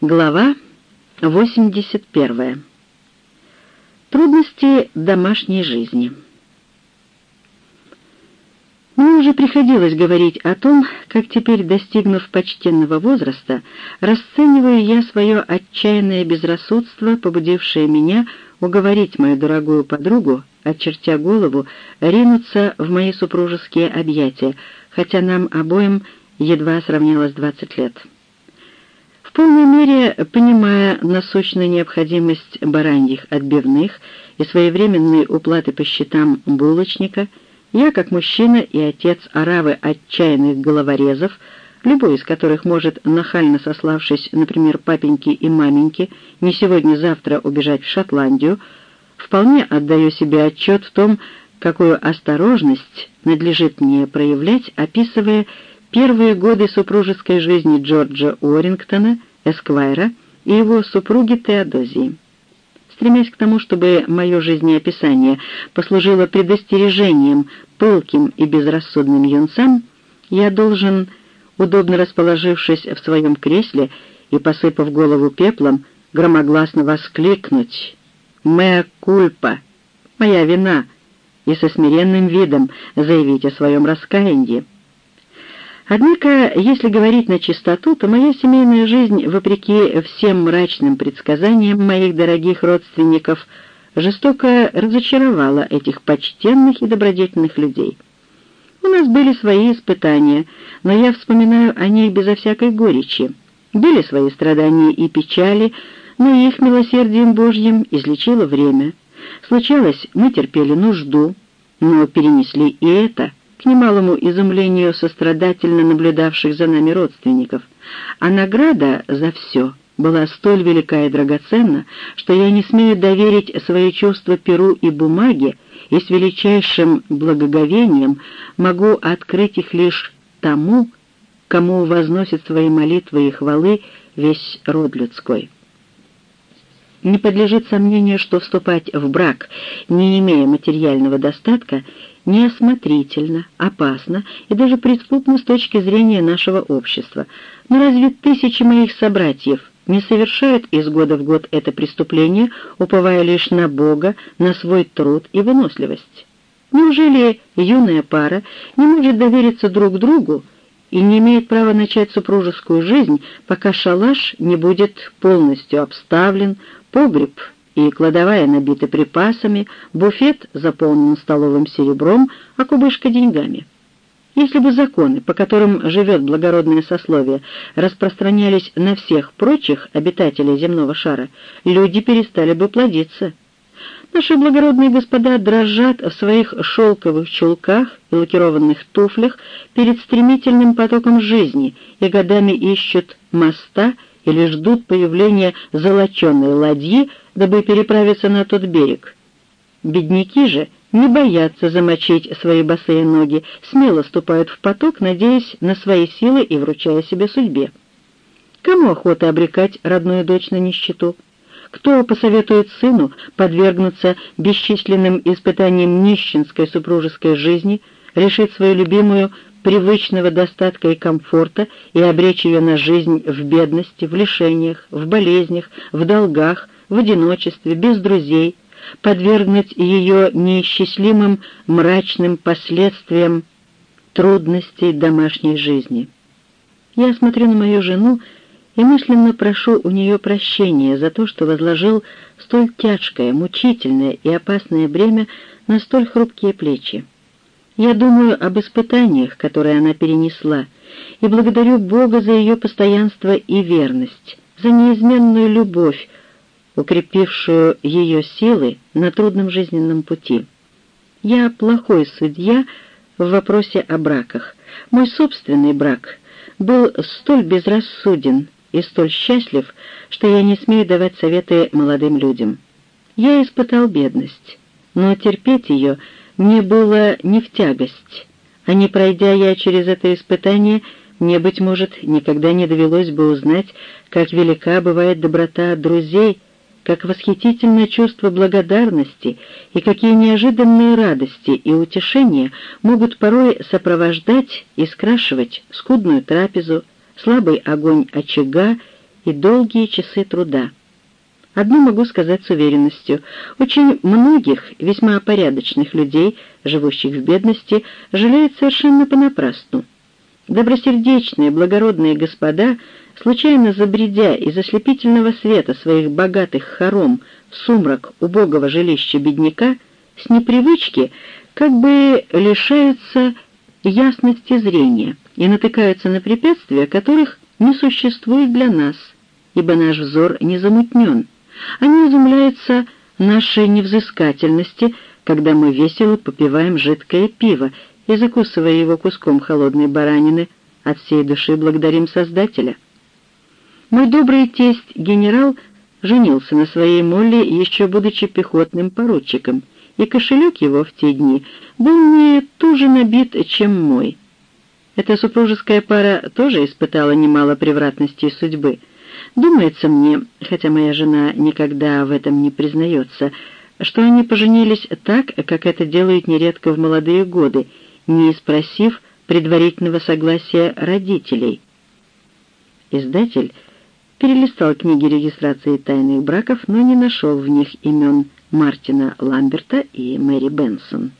Глава 81. Трудности домашней жизни. Мне уже приходилось говорить о том, как теперь, достигнув почтенного возраста, расцениваю я свое отчаянное безрассудство, побудившее меня уговорить мою дорогую подругу, очертя голову, ринуться в мои супружеские объятия, хотя нам обоим едва сравнялось двадцать лет. Полной мере понимая насущную необходимость бараньих отбивных и своевременной уплаты по счетам булочника, я, как мужчина и отец оравы отчаянных головорезов, любой из которых может, нахально сославшись, например, папеньке и маменьке, не сегодня-завтра убежать в Шотландию, вполне отдаю себе отчет в том, какую осторожность надлежит мне проявлять, описывая первые годы супружеской жизни Джорджа Уоррингтона, Эсквайра, и его супруги Теодозии. Стремясь к тому, чтобы мое жизнеописание послужило предостережением пылким и безрассудным юнцам, я должен, удобно расположившись в своем кресле и посыпав голову пеплом, громогласно воскликнуть «Меа кульпа! Моя вина!» и со смиренным видом заявить о своем раскаянии. Однако, если говорить на чистоту, то моя семейная жизнь, вопреки всем мрачным предсказаниям моих дорогих родственников, жестоко разочаровала этих почтенных и добродетельных людей. У нас были свои испытания, но я вспоминаю о них безо всякой горечи. Были свои страдания и печали, но их милосердием Божьим излечило время. Случалось, мы терпели нужду, но перенесли и это — к немалому изумлению сострадательно наблюдавших за нами родственников, а награда за все была столь велика и драгоценна, что я не смею доверить свои чувства перу и бумаге, и с величайшим благоговением могу открыть их лишь тому, кому возносит свои молитвы и хвалы весь род людской. Не подлежит сомнению, что вступать в брак, не имея материального достатка, неосмотрительно, опасно и даже преступно с точки зрения нашего общества. Но разве тысячи моих собратьев не совершают из года в год это преступление, уповая лишь на Бога, на свой труд и выносливость? Неужели юная пара не может довериться друг другу и не имеет права начать супружескую жизнь, пока шалаш не будет полностью обставлен, погреб и кладовая набита припасами, буфет заполнен столовым серебром, а кубышка деньгами. Если бы законы, по которым живет благородное сословие, распространялись на всех прочих обитателей земного шара, люди перестали бы плодиться. Наши благородные господа дрожат в своих шелковых чулках и лакированных туфлях перед стремительным потоком жизни и годами ищут моста или ждут появления золоченой ладьи, дабы переправиться на тот берег. Бедняки же не боятся замочить свои босые ноги, смело ступают в поток, надеясь на свои силы и вручая себе судьбе. Кому охота обрекать родную дочь на нищету? Кто посоветует сыну подвергнуться бесчисленным испытаниям нищенской супружеской жизни, решить свою любимую привычного достатка и комфорта и обречь ее на жизнь в бедности, в лишениях, в болезнях, в долгах, в одиночестве, без друзей, подвергнуть ее неисчислимым мрачным последствиям трудностей домашней жизни. Я смотрю на мою жену и мысленно прошу у нее прощения за то, что возложил столь тяжкое, мучительное и опасное бремя на столь хрупкие плечи. Я думаю об испытаниях, которые она перенесла, и благодарю Бога за ее постоянство и верность, за неизменную любовь, укрепившую ее силы на трудном жизненном пути. Я плохой судья в вопросе о браках. Мой собственный брак был столь безрассуден и столь счастлив, что я не смею давать советы молодым людям. Я испытал бедность, но терпеть ее мне было не в тягость, а не пройдя я через это испытание, мне, быть может, никогда не довелось бы узнать, как велика бывает доброта друзей, как восхитительное чувство благодарности и какие неожиданные радости и утешения могут порой сопровождать и скрашивать скудную трапезу, слабый огонь очага и долгие часы труда. Одно могу сказать с уверенностью. Очень многих весьма порядочных людей, живущих в бедности, жалеют совершенно понапрасну. Добросердечные, благородные господа, случайно забредя из ослепительного света своих богатых хором в сумрак убогого жилища бедняка, с непривычки как бы лишаются ясности зрения и натыкаются на препятствия, которых не существует для нас, ибо наш взор не замутнен. Они изумляются нашей невзыскательности, когда мы весело попиваем жидкое пиво и, закусывая его куском холодной баранины, от всей души благодарим Создателя. Мой добрый тесть, генерал, женился на своей Молли, еще будучи пехотным поручиком, и кошелек его в те дни был не туже набит, чем мой. Эта супружеская пара тоже испытала немало превратностей судьбы — Думается мне, хотя моя жена никогда в этом не признается, что они поженились так, как это делают нередко в молодые годы, не спросив предварительного согласия родителей. Издатель перелистал книги регистрации тайных браков, но не нашел в них имен Мартина Ламберта и Мэри Бенсон.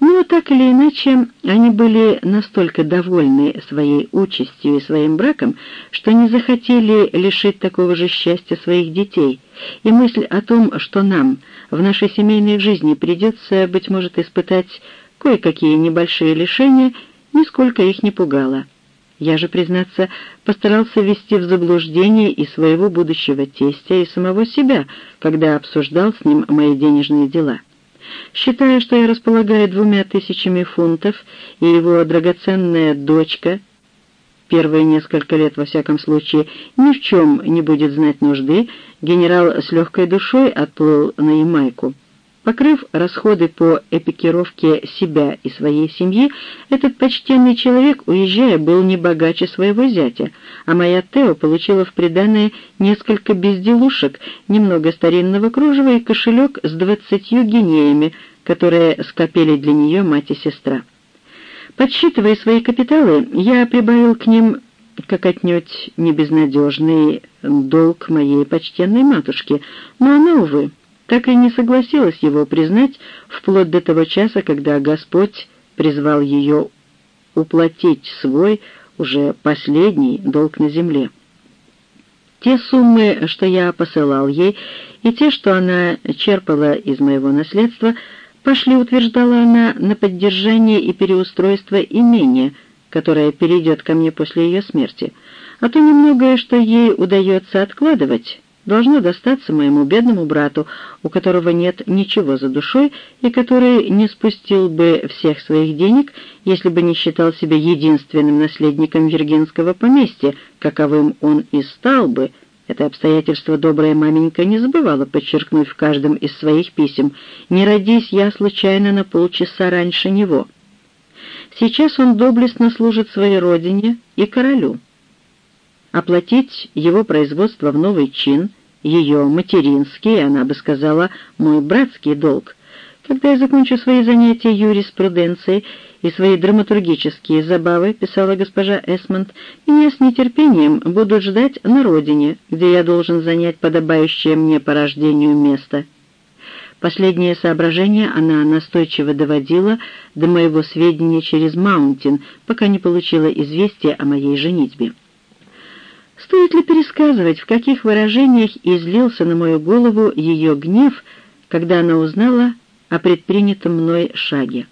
Но так или иначе, они были настолько довольны своей участью и своим браком, что не захотели лишить такого же счастья своих детей, и мысль о том, что нам в нашей семейной жизни придется, быть может, испытать кое-какие небольшие лишения, нисколько их не пугала. Я же, признаться, постарался ввести в заблуждение и своего будущего тестя, и самого себя, когда обсуждал с ним мои денежные дела. Считая, что я располагаю двумя тысячами фунтов, и его драгоценная дочка, первые несколько лет, во всяком случае, ни в чем не будет знать нужды, генерал с легкой душой отплыл на Ямайку. Покрыв расходы по эпикировке себя и своей семьи, этот почтенный человек, уезжая, был не богаче своего зятя, а моя Тео получила в приданое несколько безделушек, немного старинного кружева и кошелек с двадцатью гинеями, которые скопили для нее мать и сестра. Подсчитывая свои капиталы, я прибавил к ним как отнюдь не безнадежный долг моей почтенной матушки, но она, увы, так и не согласилась его признать вплоть до того часа, когда Господь призвал ее уплатить свой, уже последний, долг на земле. Те суммы, что я посылал ей, и те, что она черпала из моего наследства, пошли, утверждала она, на поддержание и переустройство имения, которое перейдет ко мне после ее смерти, а то немногое, что ей удается откладывать, должно достаться моему бедному брату, у которого нет ничего за душой и который не спустил бы всех своих денег, если бы не считал себя единственным наследником Виргинского поместья, каковым он и стал бы. Это обстоятельство добрая маменька не забывала подчеркнуть в каждом из своих писем. «Не родись я случайно на полчаса раньше него». Сейчас он доблестно служит своей родине и королю оплатить его производство в новый чин, ее материнский, она бы сказала, мой братский долг. Когда я закончу свои занятия юриспруденцией и свои драматургические забавы, писала госпожа Эсмонд, меня с нетерпением будут ждать на родине, где я должен занять подобающее мне по рождению место. Последнее соображение она настойчиво доводила до моего сведения через Маунтин, пока не получила известия о моей женитьбе. Стоит ли пересказывать, в каких выражениях излился на мою голову ее гнев, когда она узнала о предпринятом мной шаге?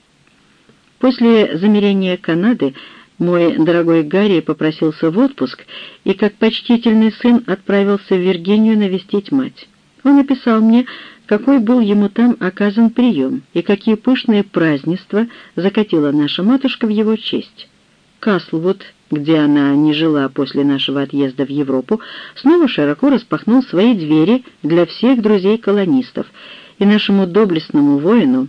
После замерения Канады мой дорогой Гарри попросился в отпуск и, как почтительный сын, отправился в Виргинию навестить мать. Он написал мне, какой был ему там оказан прием и какие пышные празднества закатила наша матушка в его честь. Каслвуд где она не жила после нашего отъезда в Европу, снова широко распахнул свои двери для всех друзей-колонистов, и нашему доблестному воину,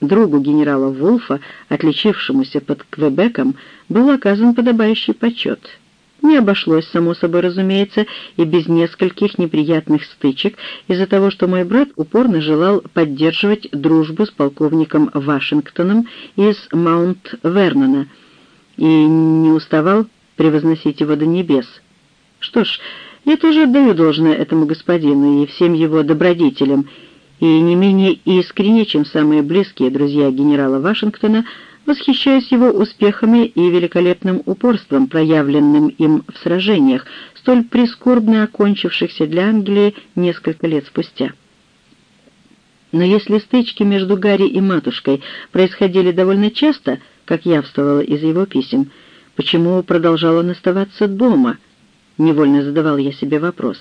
другу генерала Вулфа, отличившемуся под Квебеком, был оказан подобающий почет. Не обошлось, само собой разумеется, и без нескольких неприятных стычек из-за того, что мой брат упорно желал поддерживать дружбу с полковником Вашингтоном из Маунт-Вернона — и не уставал превозносить его до небес, Что ж, я тоже отдаю должное этому господину и всем его добродетелям, и не менее искренне, чем самые близкие друзья генерала Вашингтона, восхищаюсь его успехами и великолепным упорством, проявленным им в сражениях, столь прискорбно окончившихся для Англии несколько лет спустя. Но если стычки между Гарри и матушкой происходили довольно часто, как явствовало из его писем, почему продолжал он оставаться дома? Невольно задавал я себе вопрос.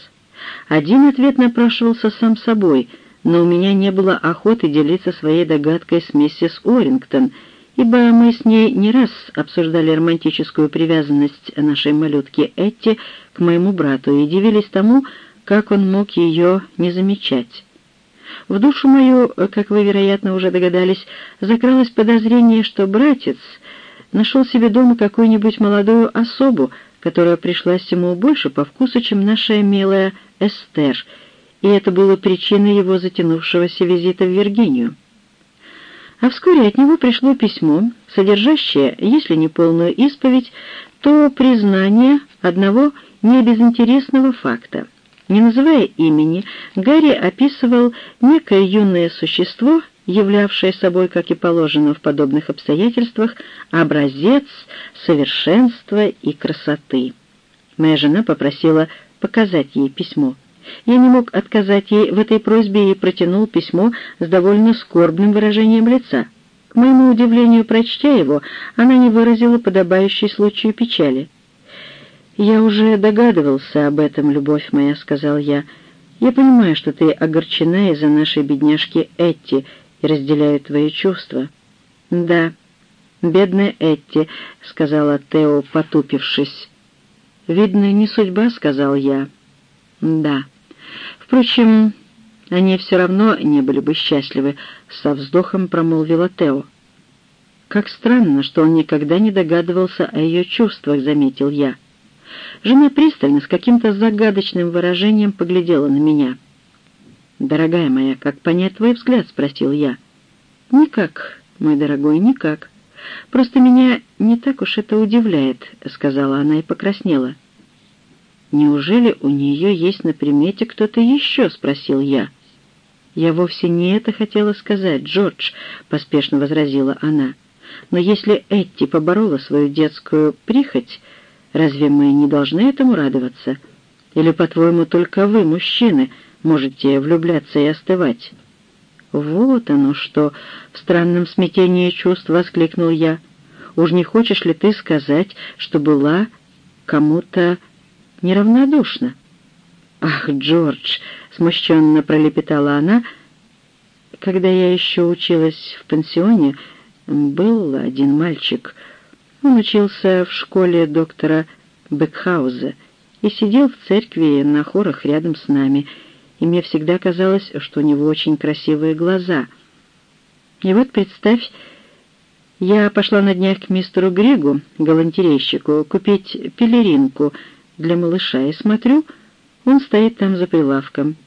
Один ответ напрашивался сам собой, но у меня не было охоты делиться своей догадкой с миссис Орингтон, ибо мы с ней не раз обсуждали романтическую привязанность нашей малютки Этти к моему брату и удивились тому, как он мог ее не замечать. В душу мою, как вы, вероятно, уже догадались, закралось подозрение, что братец нашел себе дома какую-нибудь молодую особу, которая пришлась ему больше по вкусу, чем наша милая Эстер, и это было причиной его затянувшегося визита в Виргинию. А вскоре от него пришло письмо, содержащее, если не полную исповедь, то признание одного небезынтересного факта — не называя имени, Гарри описывал некое юное существо, являвшее собой, как и положено в подобных обстоятельствах, образец совершенства и красоты. Моя жена попросила показать ей письмо. Я не мог отказать ей в этой просьбе и протянул письмо с довольно скорбным выражением лица. К моему удивлению, прочтя его, она не выразила подобающей случаю печали. «Я уже догадывался об этом, любовь моя», — сказал я. «Я понимаю, что ты огорчена из-за нашей бедняжки Этти и разделяю твои чувства». «Да, бедная Этти», — сказала Тео, потупившись. «Видно, не судьба», — сказал я. «Да. Впрочем, они все равно не были бы счастливы», — со вздохом промолвила Тео. «Как странно, что он никогда не догадывался о ее чувствах», — заметил я. Жена пристально, с каким-то загадочным выражением поглядела на меня. «Дорогая моя, как понять твой взгляд?» — спросил я. «Никак, мой дорогой, никак. Просто меня не так уж это удивляет», — сказала она и покраснела. «Неужели у нее есть на примете кто-то еще?» — спросил я. «Я вовсе не это хотела сказать, Джордж», — поспешно возразила она. «Но если Этти поборола свою детскую прихоть, Разве мы не должны этому радоваться? Или, по-твоему, только вы, мужчины, можете влюбляться и остывать?» «Вот оно что!» — в странном смятении чувств воскликнул я. «Уж не хочешь ли ты сказать, что была кому-то неравнодушна?» «Ах, Джордж!» — смущенно пролепетала она. «Когда я еще училась в пансионе, был один мальчик — он учился в школе доктора Бекхауза и сидел в церкви на хорах рядом с нами, и мне всегда казалось, что у него очень красивые глаза. И вот представь, я пошла на днях к мистеру Григу, галантерейщику, купить пелеринку для малыша, и смотрю, он стоит там за прилавком.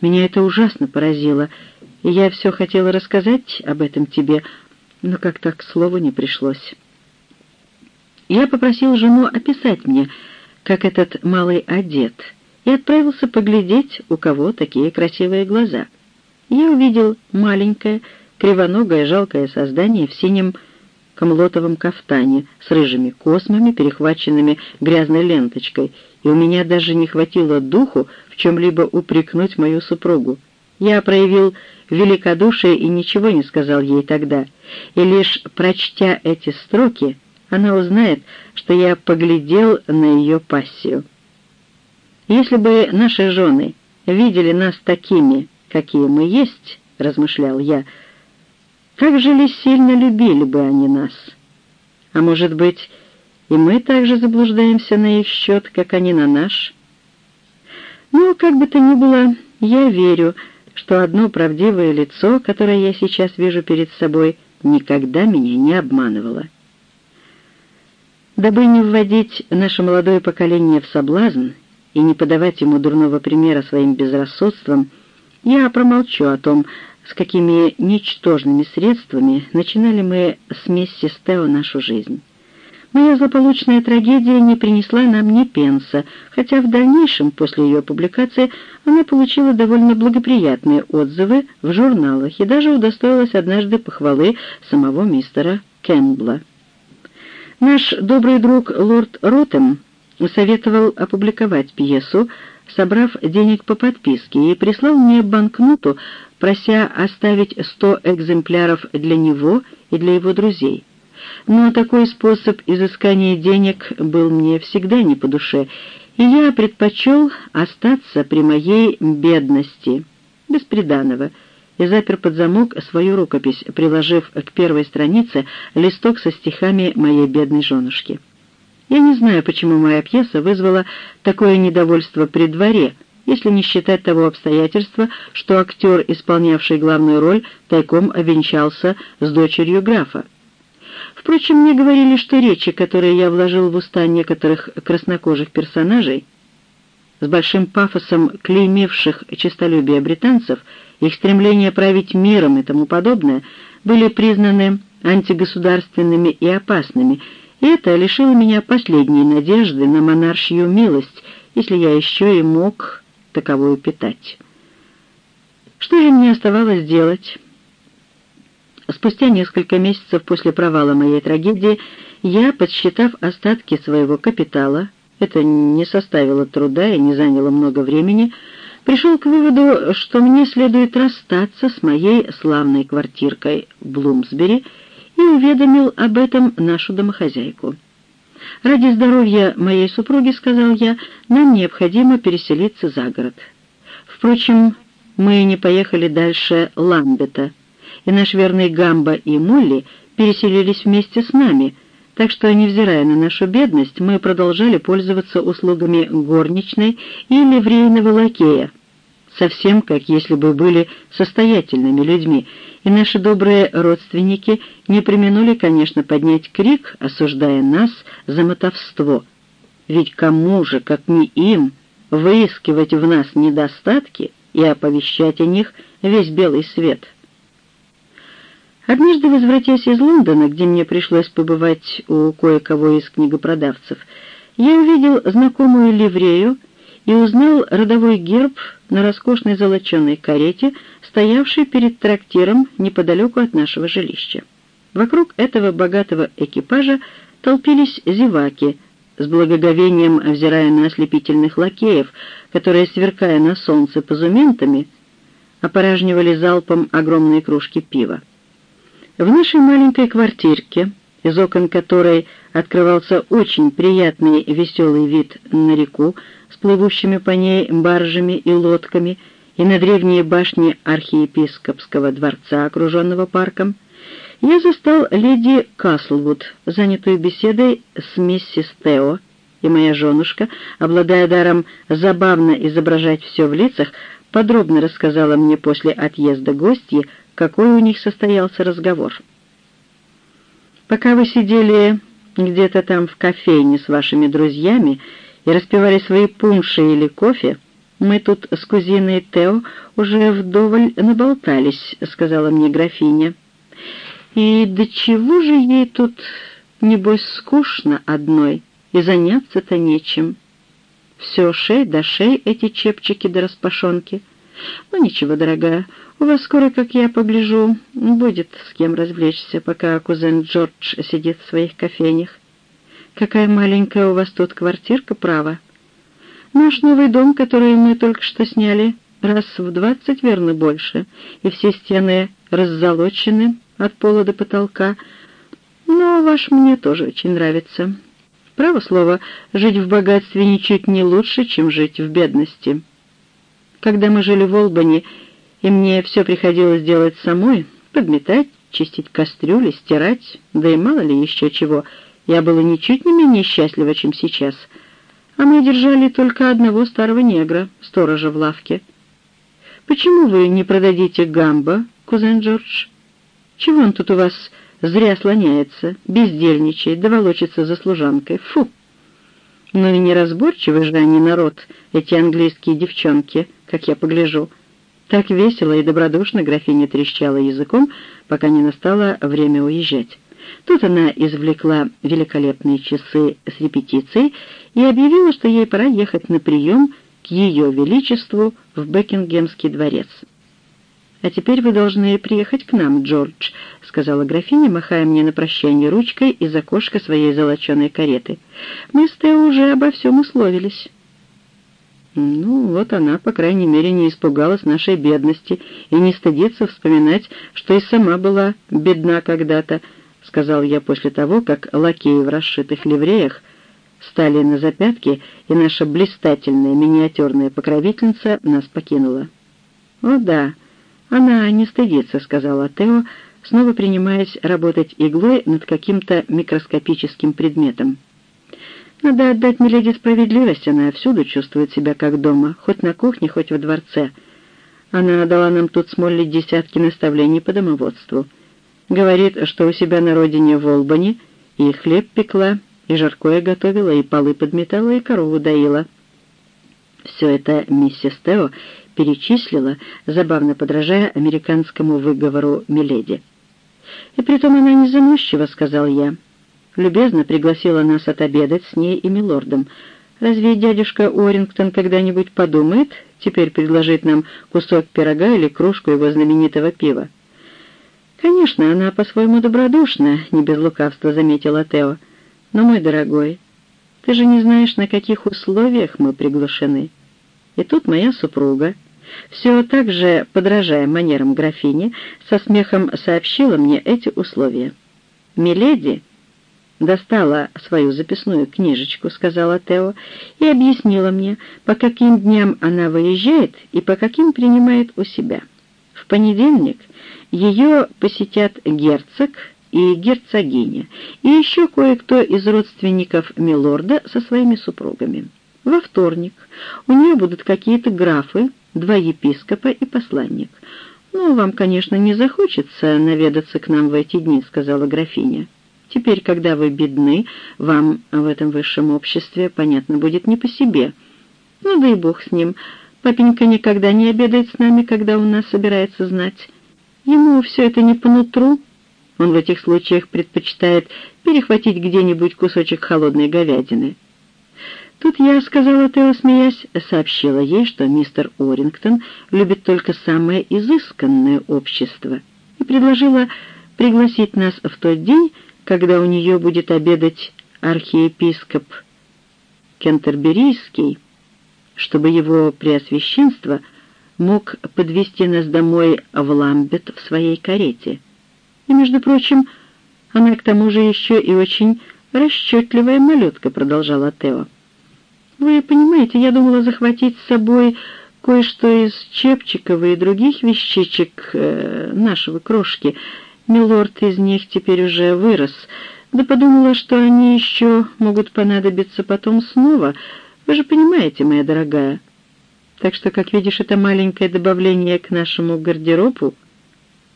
Меня это ужасно поразило, и я все хотела рассказать об этом тебе, но как-то к слову не пришлось». Я попросил жену описать мне, как этот малый одет, и отправился поглядеть, у кого такие красивые глаза. Я увидел маленькое, кривоногое, жалкое создание в синем камлотовом кафтане с рыжими космами, перехваченными грязной ленточкой, и у меня даже не хватило духу в чем-либо упрекнуть мою супругу. Я проявил великодушие и ничего не сказал ей тогда, и лишь прочтя эти строки, она узнает, что я поглядел на ее пассию. «Если бы наши жены видели нас такими, какие мы есть, — размышлял я, — как же ли сильно любили бы они нас? А может быть, и мы также заблуждаемся на их счет, как они на наш? Ну, как бы то ни было, я верю, что одно правдивое лицо, которое я сейчас вижу перед собой, никогда меня не обманывало. Дабы не вводить наше молодое поколение в соблазн и не подавать ему дурного примера своим безрассудством, я промолчу о том, с какими ничтожными средствами начинали мы с миссис Тео нашу жизнь. Моя злополучная трагедия не принесла нам ни пенса, хотя в дальнейшем, после ее публикации, она получила довольно благоприятные отзывы в журналах и даже удостоилась однажды похвалы самого мистера Кэмпбелла. Наш добрый друг лорд Ротем советовал опубликовать пьесу, собрав денег по подписке, и прислал мне банкноту, прося оставить сто экземпляров для него и для его друзей. Но такой способ изыскания денег был мне всегда не по душе, и я предпочел остаться при моей бедности, бесприданного, и запер под замок свою рукопись, приложив к первой странице листок со стихами моей бедной женушки. Я не знаю, почему моя пьеса вызвала такое недовольство при дворе, если не считать того обстоятельства, что актер, исполнявший главную роль, тайком обвенчался с дочерью графа. Впрочем, мне говорили, что речи, которые я вложил в уста некоторых краснокожих персонажей, с большим пафосом клеймивших честолюбие британцев, их стремление править миром и тому подобное, были признаны антигосударственными и опасными, и это лишило меня последней надежды на монаршью милость, если я еще и мог таковую питать. Что же мне оставалось делать? Спустя несколько месяцев после провала моей трагедии я, подсчитав остатки своего капитала, это не составило труда и не заняло много времени, пришел к выводу, что мне следует расстаться с моей славной квартиркой в Блумсбери и уведомил об этом нашу домохозяйку. «Ради здоровья моей супруги, — сказал я, — нам необходимо переселиться за город. Впрочем, мы не поехали дальше Ламбета, и наш верный Гамба и Молли переселились вместе с нами, так что, невзирая на нашу бедность, мы продолжали пользоваться услугами горничной и ливрейного лакея, совсем как если бы были состоятельными людьми, и наши добрые родственники не применули, конечно, поднять крик, осуждая нас за мотовство. Ведь кому же, как не им, выискивать в нас недостатки и оповещать о них весь белый свет?» Однажды, возвратясь из Лондона, где мне пришлось побывать у кое-кого из книгопродавцев, я увидел знакомую ливрею и узнал родовой герб на роскошной золоченой карете, стоявшей перед трактиром неподалеку от нашего жилища. Вокруг этого богатого экипажа толпились зеваки, с благоговением взирая на ослепительных лакеев, которые, сверкая на солнце позументами, опоражнивали залпом огромные кружки пива. В нашей маленькой квартирке, из окон которой открывался очень приятный веселый вид на реку с плывущими по ней баржами и лодками и на древние башни архиепископского дворца, окруженного парком, я застал леди Каслвуд, занятую беседой с миссис Тео, и моя женушка, обладая даром забавно изображать все в лицах, подробно рассказала мне после отъезда гостьи, какой у них состоялся разговор. Пока вы сидели где-то там в кофейне с вашими друзьями и распивали свои пунши или кофе, мы тут с кузиной Тео уже вдоволь наболтались, — сказала мне графиня. И до чего же ей тут, небось, скучно одной, и заняться-то нечем. Все шей да шей эти чепчики да распашонки. Ну ничего, дорогая, у вас скоро, как я погляжу, будет с кем развлечься, пока кузен Джордж сидит в своих кофейнях. Какая маленькая у вас тут квартирка, право. Наш новый дом, который мы только что сняли, раз в двадцать, верно, больше, и все стены раззолочены от пола до потолка, но ваш мне тоже очень нравится. Право слово, жить в богатстве ничуть не лучше, чем жить в бедности. Когда мы жили в Олбани, и мне все приходилось делать самой, подметать, чистить кастрюли, стирать, да и мало ли еще чего. Я была ничуть не менее счастлива, чем сейчас. А мы держали только одного старого негра, сторожа в лавке. «Почему вы не продадите гамбо, кузен Джордж? Чего он тут у вас зря слоняется, бездельничает, да волочится за служанкой? Фу!» «Ну и неразборчивый же они народ, эти английские девчонки, как я погляжу». Так весело и добродушно графиня трещала языком, пока не настало время уезжать. Тут она извлекла великолепные часы с репетицией и объявила, что ей пора ехать на прием к Ее Величеству в Бекингемский дворец. «А теперь вы должны приехать к нам, Джордж», — сказала графиня, махая мне на прощание ручкой из окошка своей золоченой кареты. «Мы с Тео уже обо всем условились». Ну, вот она, по крайней мере, не испугалась нашей бедности и не стыдится вспоминать, что и сама была бедна когда-то, — сказал я после того, как лакеи в расшитых ливреях стали на запятки, и наша блистательная миниатюрная покровительница нас покинула. «О да, она не стыдится», — сказала Тео, снова принимаясь работать иглой над каким-то микроскопическим предметом. Надо отдать Миледи справедливость, она всюду чувствует себя как дома, хоть на кухне, хоть во дворце. Она дала нам тут с Молли десятки наставлений по домоводству. Говорит, что у себя на родине в Олбани и хлеб пекла, и жаркое готовила, и полы подметала, и корову доила. Все это миссис Тео перечислила, забавно подражая американскому выговору Миледи. «И притом она не заносчива», — сказал я любезно пригласила нас отобедать с ней и милордом. Разве дядюшка Уоррингтон когда-нибудь подумает теперь предложить нам кусок пирога или кружку его знаменитого пива? «Конечно, она по-своему добродушна», — не без лукавства заметила Тео. «Но, мой дорогой, ты же не знаешь, на каких условиях мы приглашены. И тут моя супруга, все так же, подражая манерам графини, со смехом сообщила мне эти условия. «Миледи достала свою записную книжечку, сказала Тео, и объяснила мне, по каким дням она выезжает и по каким принимает у себя. В понедельник ее посетят герцог и герцогиня, и еще кое-кто из родственников Милорда со своими супругами. Во вторник у нее будут какие-то графы, два епископа и посланник. «Ну, вам, конечно, не захочется наведаться к нам в эти дни», — сказала графиня. Теперь, когда вы бедны, вам в этом высшем обществе, понятно, будет не по себе. Ну да и бог с ним. Папенька никогда не обедает с нами, когда у нас собирается знать. Ему все это не по нутру. Он в этих случаях предпочитает перехватить где-нибудь кусочек холодной говядины. Тут я сказала Тео, смеясь, сообщила ей, что мистер Орингтон любит только самое изысканное общество, и предложила пригласить нас в тот день, когда у нее будет обедать архиепископ Кентерберийский, чтобы его преосвященство мог подвести нас домой в Ламбет в своей карете. И, между прочим, она к тому же еще и очень расчетливая малютка, продолжала Тео. Вы понимаете, я думала захватить с собой кое-что из чепчиков и других вещичек э, нашего крошки — Милорд из них теперь уже вырос, да подумала, что они еще могут понадобиться потом снова. Вы же понимаете, моя дорогая. Так что, как видишь, это маленькое добавление к нашему гардеробу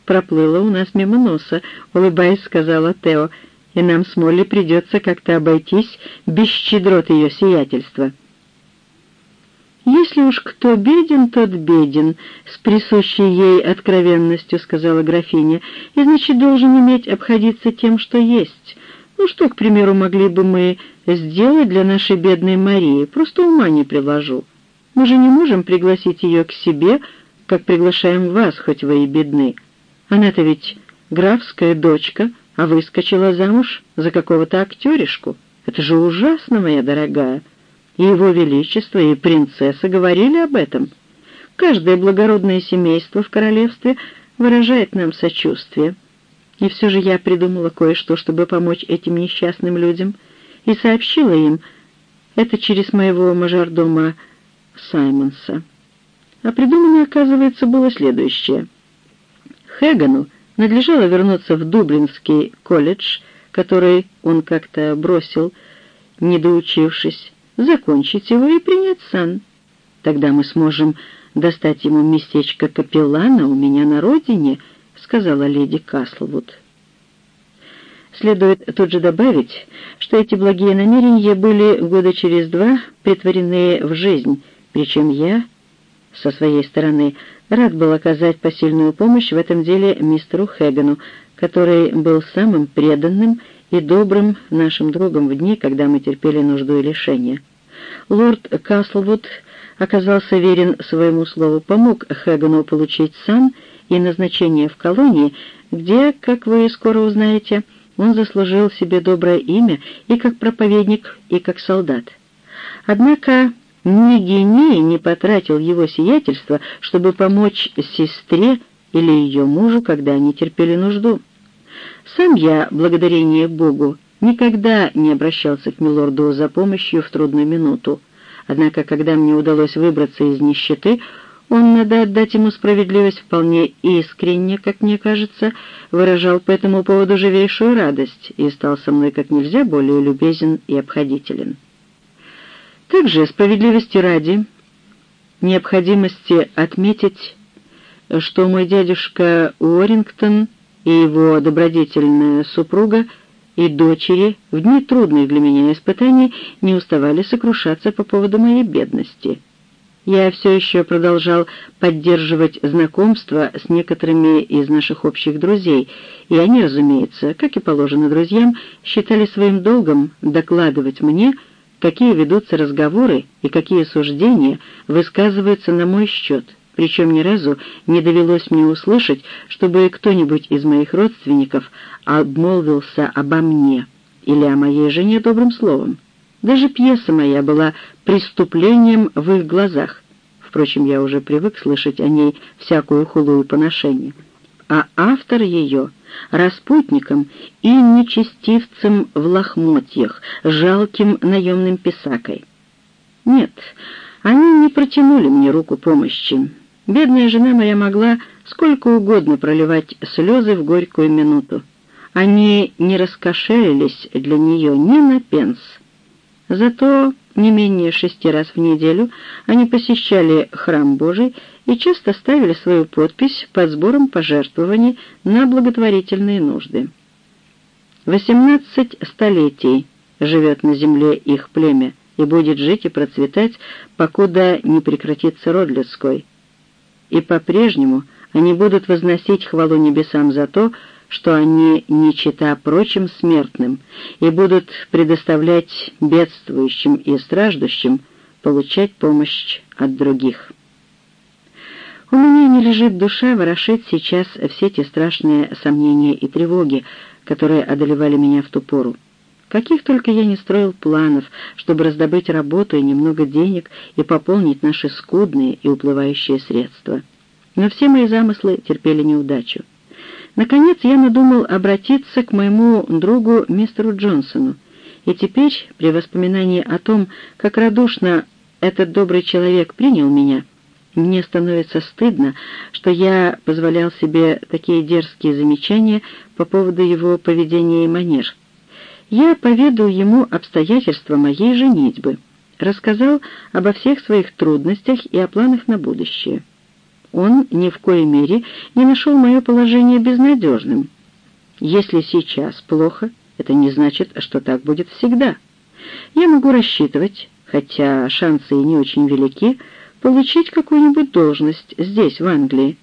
проплыло у нас мимо носа, улыбаясь, сказала Тео, и нам с Молли придется как-то обойтись без щедрот ее сиятельства. «Если уж кто беден, тот беден», — с присущей ей откровенностью сказала графиня, «и, значит, должен уметь обходиться тем, что есть. Ну что, к примеру, могли бы мы сделать для нашей бедной Марии? Просто ума не приложу. Мы же не можем пригласить ее к себе, как приглашаем вас, хоть вы и бедны. Она-то ведь графская дочка, а выскочила замуж за какого-то актеришку. Это же ужасно, моя дорогая» и его величество, и принцесса говорили об этом. Каждое благородное семейство в королевстве выражает нам сочувствие. И все же я придумала кое-что, чтобы помочь этим несчастным людям, и сообщила им это через моего мажордома Саймонса. А придумано, оказывается, было следующее. Хегану надлежало вернуться в Дублинский колледж, который он как-то бросил, не доучившись, закончить его и принять сан. Тогда мы сможем достать ему местечко капеллана у меня на родине», — сказала леди Каслвуд. Следует тут же добавить, что эти благие намерения были года через два притворены в жизнь, причем я, со своей стороны, рад был оказать посильную помощь в этом деле мистеру Хэггану, который был самым преданным и добрым нашим другом в дни, когда мы терпели нужду и лишение. Лорд Каслвуд оказался верен своему слову, помог Хэггану получить сан и назначение в колонии, где, как вы скоро узнаете, он заслужил себе доброе имя и как проповедник, и как солдат. Однако ни гений не потратил его сиятельство, чтобы помочь сестре или ее мужу, когда они терпели нужду. Сам я, благодарение Богу, никогда не обращался к милорду за помощью в трудную минуту. Однако, когда мне удалось выбраться из нищеты, он, надо отдать ему справедливость, вполне искренне, как мне кажется, выражал по этому поводу живейшую радость и стал со мной как нельзя более любезен и обходителен. Также, справедливости ради, необходимости отметить, что мой дядюшка Уоррингтон и его добродетельная супруга и дочери в дни трудных для меня испытаний не уставали сокрушаться по поводу моей бедности. Я все еще продолжал поддерживать знакомство с некоторыми из наших общих друзей, и они, разумеется, как и положено друзьям, считали своим долгом докладывать мне, какие ведутся разговоры и какие суждения высказываются на мой счет, причем ни разу не довелось мне услышать, чтобы кто-нибудь из моих родственников обмолвился обо мне или о моей жене добрым словом. Даже пьеса моя была преступлением в их глазах. Впрочем, я уже привык слышать о ней всякую хулу и поношение. А автор ее — распутником и нечестивцем в лохмотьях, жалким наемным писакой. Нет, они не протянули мне руку помощи. Бедная жена моя могла сколько угодно проливать слезы в горькую минуту. Они не раскошелились для нее ни на пенс. Зато не менее шести раз в неделю они посещали храм Божий и часто ставили свою подпись под сбором пожертвований на благотворительные нужды. Восемнадцать столетий живет на земле их племя и будет жить и процветать, покуда не прекратится род людской. И по-прежнему они будут возносить хвалу небесам за то, что они не чита прочим смертным и будут предоставлять бедствующим и страждущим получать помощь от других. У меня не лежит душа ворошить сейчас все те страшные сомнения и тревоги, которые одолевали меня в ту пору. Каких только я не строил планов, чтобы раздобыть работу и немного денег и пополнить наши скудные и уплывающие средства. Но все мои замыслы терпели неудачу. Наконец я надумал обратиться к моему другу мистеру Джонсону, и теперь, при воспоминании о том, как радушно этот добрый человек принял меня, мне становится стыдно, что я позволял себе такие дерзкие замечания по поводу его поведения и манер. Я поведал ему обстоятельства моей женитьбы, рассказал обо всех своих трудностях и о планах на будущее он ни в коей мере не нашел мое положение безнадежным. Если сейчас плохо, это не значит, что так будет всегда. Я могу рассчитывать, хотя шансы и не очень велики, получить какую-нибудь должность здесь, в Англии.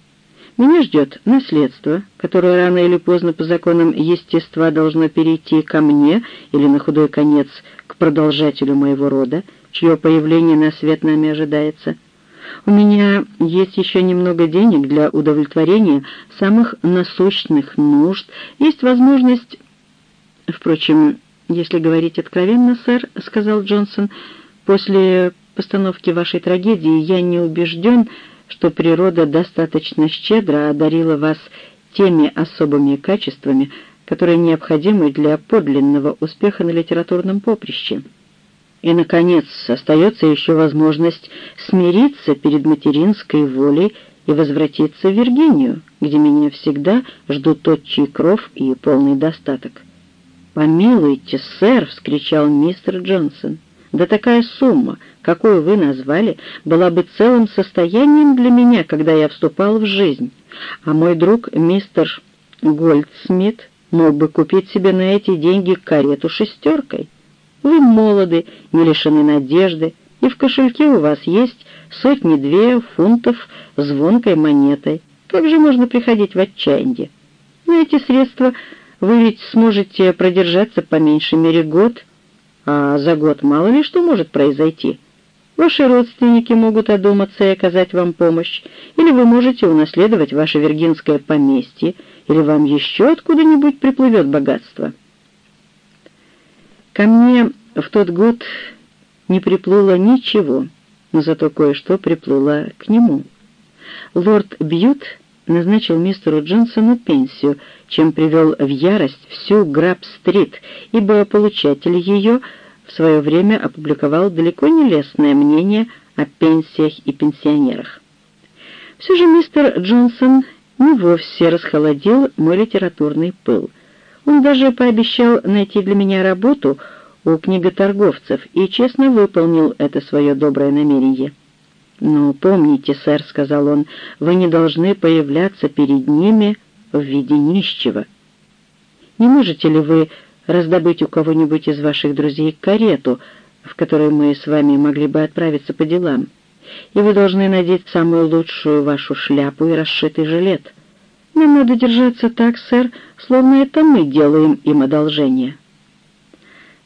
Меня ждет наследство, которое рано или поздно по законам естества должно перейти ко мне или на худой конец к продолжателю моего рода, чье появление на свет нами ожидается — у меня есть еще немного денег для удовлетворения самых насущных нужд. Есть возможность... Впрочем, если говорить откровенно, сэр, — сказал Джонсон, — после постановки вашей трагедии я не убежден, что природа достаточно щедро одарила вас теми особыми качествами, которые необходимы для подлинного успеха на литературном поприще. И, наконец, остается еще возможность смириться перед материнской волей и возвратиться в Виргинию, где меня всегда ждут отчий кров и полный достаток. «Помилуйте, сэр!» — вскричал мистер Джонсон. «Да такая сумма, какую вы назвали, была бы целым состоянием для меня, когда я вступал в жизнь. А мой друг мистер Гольдсмит мог бы купить себе на эти деньги карету шестеркой». Вы молоды, не лишены надежды, и в кошельке у вас есть сотни-две фунтов звонкой монетой. Как же можно приходить в отчаяние? На эти средства вы ведь сможете продержаться по меньшей мере год, а за год мало ли что может произойти. Ваши родственники могут одуматься и оказать вам помощь, или вы можете унаследовать ваше виргинское поместье, или вам еще откуда-нибудь приплывет богатство. Ко мне в тот год не приплыло ничего, но зато кое-что приплыло к нему. Лорд Бьют назначил мистеру Джонсону пенсию, чем привел в ярость всю Граб-стрит, ибо получатель ее в свое время опубликовал далеко не лестное мнение о пенсиях и пенсионерах. Все же мистер Джонсон не вовсе расхолодил мой литературный пыл. Он даже пообещал найти для меня работу у книготорговцев и честно выполнил это свое доброе намерение. «Но помните, сэр», — сказал он, — «вы не должны появляться перед ними в виде нищего. Не можете ли вы раздобыть у кого-нибудь из ваших друзей карету, в которой мы с вами могли бы отправиться по делам? И вы должны надеть самую лучшую вашу шляпу и расшитый жилет. Нам надо держаться так, сэр, словно это мы делаем им одолжение».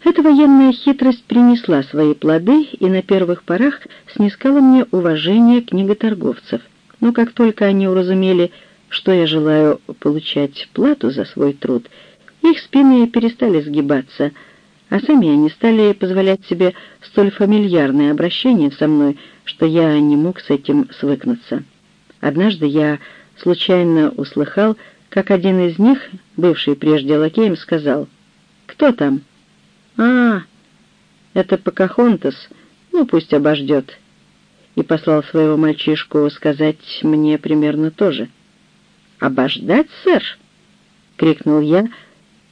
Эта военная хитрость принесла свои плоды и на первых порах снискала мне уважение книготорговцев. Но как только они уразумели, что я желаю получать плату за свой труд, их спины перестали сгибаться, а сами они стали позволять себе столь фамильярное обращение со мной, что я не мог с этим свыкнуться. Однажды я случайно услыхал, как один из них, бывший прежде лакеем, сказал «Кто там?» «А, это Покахонтас, ну пусть обождет». И послал своего мальчишку сказать мне примерно то же. «Обождать, сэр?» — крикнул я,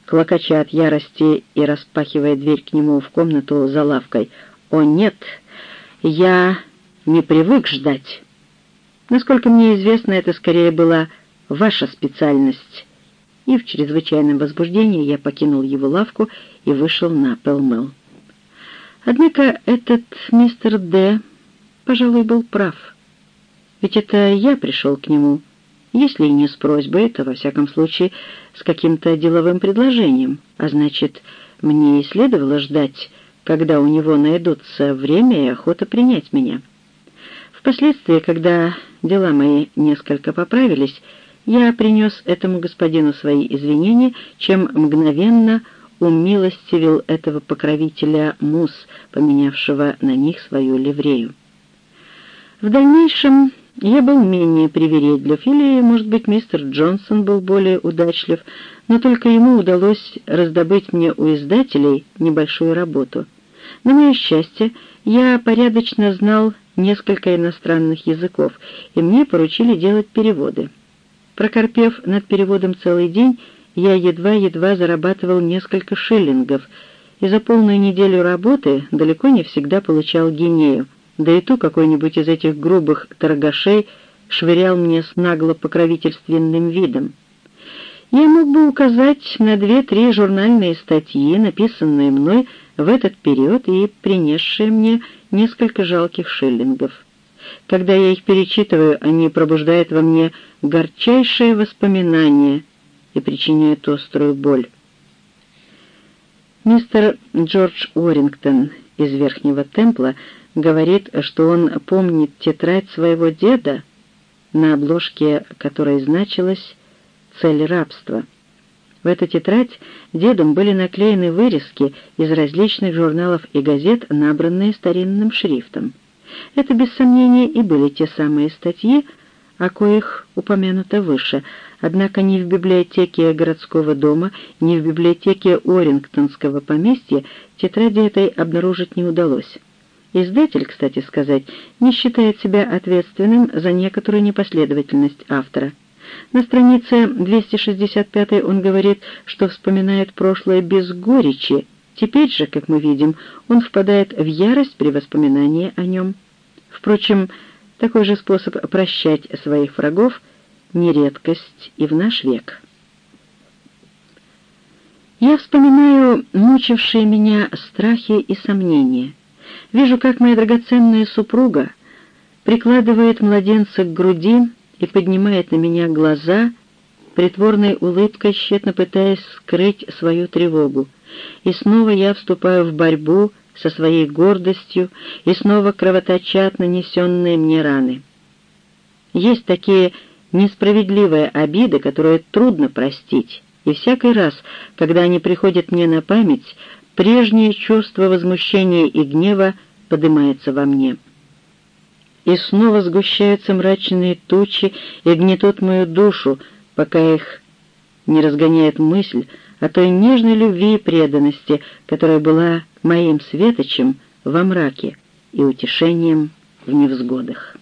клокоча от ярости и распахивая дверь к нему в комнату за лавкой. «О, нет, я не привык ждать. Насколько мне известно, это скорее была ваша специальность» и в чрезвычайном возбуждении я покинул его лавку и вышел на Пелмел. Однако этот мистер Д, пожалуй, был прав. Ведь это я пришел к нему, если и не с просьбой, то, во всяком случае, с каким-то деловым предложением, а значит, мне и следовало ждать, когда у него найдутся время и охота принять меня. Впоследствии, когда дела мои несколько поправились, я принес этому господину свои извинения, чем мгновенно умилостивил этого покровителя Мус, поменявшего на них свою ливрею. В дальнейшем я был менее привередлив, или, может быть, мистер Джонсон был более удачлив, но только ему удалось раздобыть мне у издателей небольшую работу. На мое счастье, я порядочно знал несколько иностранных языков, и мне поручили делать переводы. Прокорпев над переводом целый день, я едва-едва зарабатывал несколько шиллингов, и за полную неделю работы далеко не всегда получал гинею, да и ту какой-нибудь из этих грубых торгашей швырял мне с нагло покровительственным видом. Я мог бы указать на две-три журнальные статьи, написанные мной в этот период и принесшие мне несколько жалких шиллингов. Когда я их перечитываю, они пробуждают во мне горчайшее воспоминание и причиняют острую боль. Мистер Джордж Уоррингтон из Верхнего Темпла говорит, что он помнит тетрадь своего деда, на обложке которой значилась «Цель рабства». В эту тетрадь дедом были наклеены вырезки из различных журналов и газет, набранные старинным шрифтом. Это, без сомнения, и были те самые статьи, о коих упомянуто выше, однако ни в библиотеке городского дома, ни в библиотеке Орингтонского поместья тетради этой обнаружить не удалось. Издатель, кстати сказать, не считает себя ответственным за некоторую непоследовательность автора. На странице 265 он говорит, что вспоминает прошлое без горечи, теперь же, как мы видим, он впадает в ярость при воспоминании о нем. Впрочем, такой же способ прощать своих врагов — не редкость и в наш век. Я вспоминаю мучившие меня страхи и сомнения. Вижу, как моя драгоценная супруга прикладывает младенца к груди и поднимает на меня глаза, притворной улыбкой, тщетно пытаясь скрыть свою тревогу. И снова я вступаю в борьбу со своей гордостью, и снова кровоточат нанесенные мне раны. Есть такие несправедливые обиды, которые трудно простить, и всякий раз, когда они приходят мне на память, прежнее чувство возмущения и гнева поднимается во мне. И снова сгущаются мрачные тучи и гнетут мою душу, пока их не разгоняет мысль о той нежной любви и преданности, которая была моим светочем во мраке и утешением в невзгодах.